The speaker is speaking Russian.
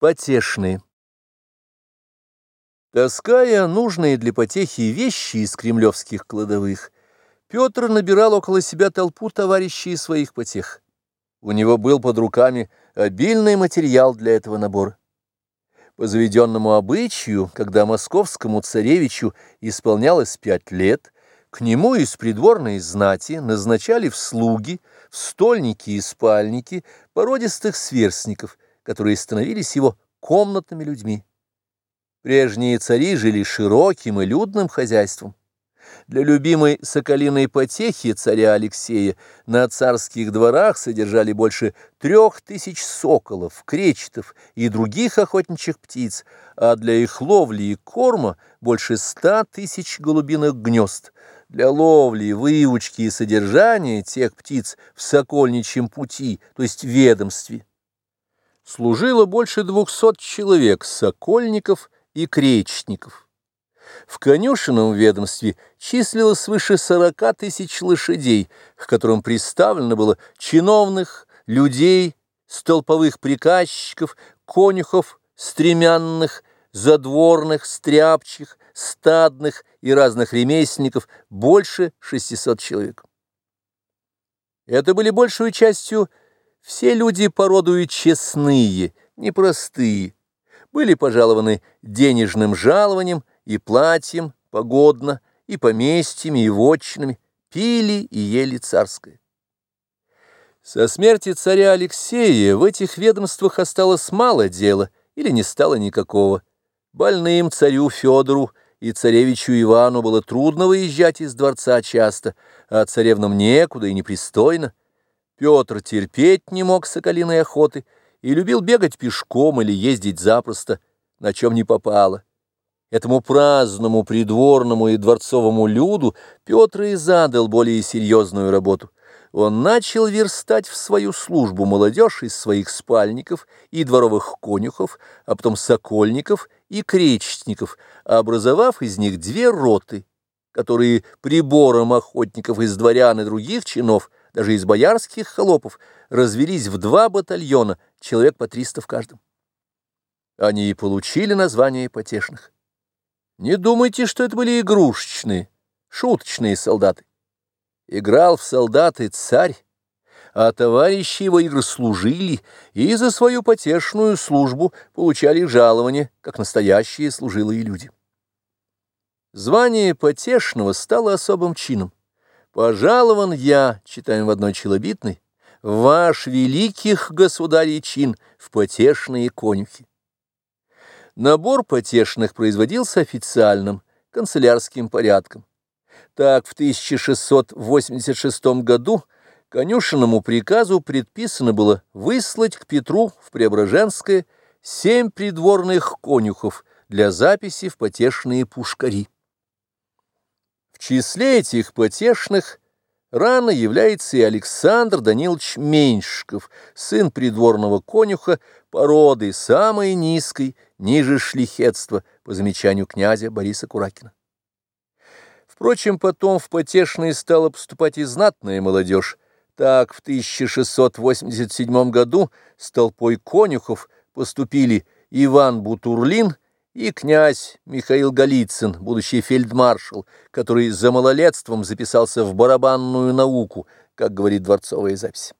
Потешные. Таская нужные для потехи вещи из кремлевских кладовых, Петр набирал около себя толпу товарищей своих потех. У него был под руками обильный материал для этого набора. По заведенному обычаю, когда московскому царевичу исполнялось пять лет, к нему из придворной знати назначали в слуги, в стольники и спальники породистых сверстников – которые становились его комнатными людьми. Прежние цари жили широким и людным хозяйством. Для любимой соколиной потехи царя Алексея на царских дворах содержали больше трех тысяч соколов, кречетов и других охотничьих птиц, а для их ловли и корма больше ста тысяч голубиных гнезд. Для ловли, выучки и содержания тех птиц в сокольничьем пути, то есть ведомстве служило больше двухсот человек, сокольников и кречетников. В конюшенном ведомстве числилось свыше сорока тысяч лошадей, к которым представлено было чиновных, людей, столповых приказчиков, конюхов, стремянных, задворных, стряпчих, стадных и разных ремесленников больше 600 человек. Это были большую частью все люди породую честные, непростые, были пожалованы денежным жалованием и платьем погодно, и поместьями, и вотчинами, пили и ели царское. Со смерти царя Алексея в этих ведомствах осталось мало дела или не стало никакого. Больным царю Федору и царевичу Ивану было трудно выезжать из дворца часто, а царевнам некуда и непристойно. Петр терпеть не мог соколиной охоты и любил бегать пешком или ездить запросто, на чем не попало. Этому праздному придворному и дворцовому люду Петр и задал более серьезную работу. Он начал верстать в свою службу молодежь из своих спальников и дворовых конюхов, а потом сокольников и кречетников, образовав из них две роты, которые прибором охотников из дворян и других чинов – даже из боярских холопов, развелись в два батальона, человек по триста в каждом. Они и получили название потешных. Не думайте, что это были игрушечные, шуточные солдаты. Играл в солдаты царь, а товарищи его игры служили и за свою потешную службу получали жалование, как настоящие служилые люди. Звание потешного стало особым чином. Пожалован я, читаем в одной челобитной, ваш великих государей чин в потешные конюхи. Набор потешных производился официальным, канцелярским порядком. Так, в 1686 году конюшенному приказу предписано было выслать к Петру в Преображенское семь придворных конюхов для записи в потешные пушкари числе этих потешных рано является и Александр Данилович Меньшиков, сын придворного конюха, породы самой низкой, ниже шлихетства, по замечанию князя Бориса Куракина. Впрочем, потом в потешные стала поступать и знатная молодежь. Так, в 1687 году с толпой конюхов поступили Иван Бутурлин и князь Михаил Голицын, будущий фельдмаршал, который за малолетством записался в барабанную науку, как говорит дворцовая запись.